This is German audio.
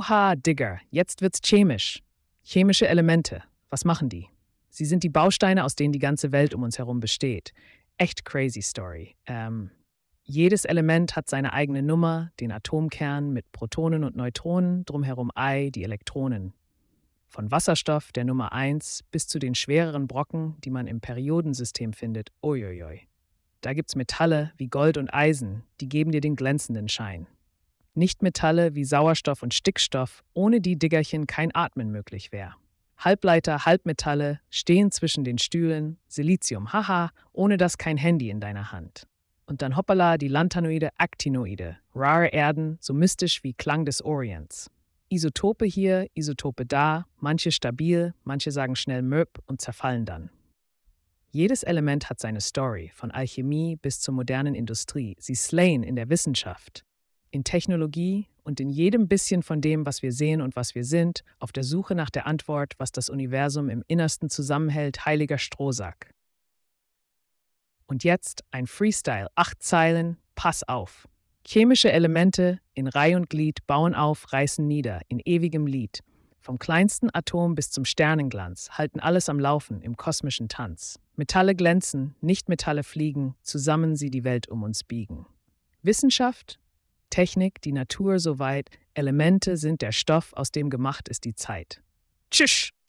Oha, Digger, jetzt wird's chemisch. Chemische Elemente, was machen die? Sie sind die Bausteine, aus denen die ganze Welt um uns herum besteht. Echt crazy Story. Ähm, jedes Element hat seine eigene Nummer, den Atomkern mit Protonen und Neutronen, drumherum Ei, die Elektronen. Von Wasserstoff, der Nummer 1, bis zu den schwereren Brocken, die man im Periodensystem findet. Uiuiui. Da gibt's Metalle wie Gold und Eisen, die geben dir den glänzenden Schein. Nichtmetalle wie Sauerstoff und Stickstoff, ohne die Diggerchen kein Atmen möglich wäre. Halbleiter, Halbmetalle stehen zwischen den Stühlen, Silizium, haha, ohne das kein Handy in deiner Hand. Und dann hoppala die Lantanoide, Actinoide, rare Erden, so mystisch wie Klang des Orients. Isotope hier, Isotope da, manche stabil, manche sagen schnell Möb und zerfallen dann. Jedes Element hat seine Story, von Alchemie bis zur modernen Industrie. Sie slayen in der Wissenschaft, in Technologie und in jedem bisschen von dem, was wir sehen und was wir sind, auf der Suche nach der Antwort, was das Universum im Innersten zusammenhält, heiliger Strohsack. Und jetzt ein Freestyle, acht Zeilen, pass auf. Chemische Elemente in Reih und Glied bauen auf, reißen nieder, in ewigem Lied. Vom kleinsten Atom bis zum Sternenglanz halten alles am Laufen im kosmischen Tanz. Metalle glänzen, Nichtmetalle fliegen, zusammen sie die Welt um uns biegen. Wissenschaft, Technik, die Natur soweit, Elemente sind der Stoff, aus dem gemacht ist die Zeit. Tschüss!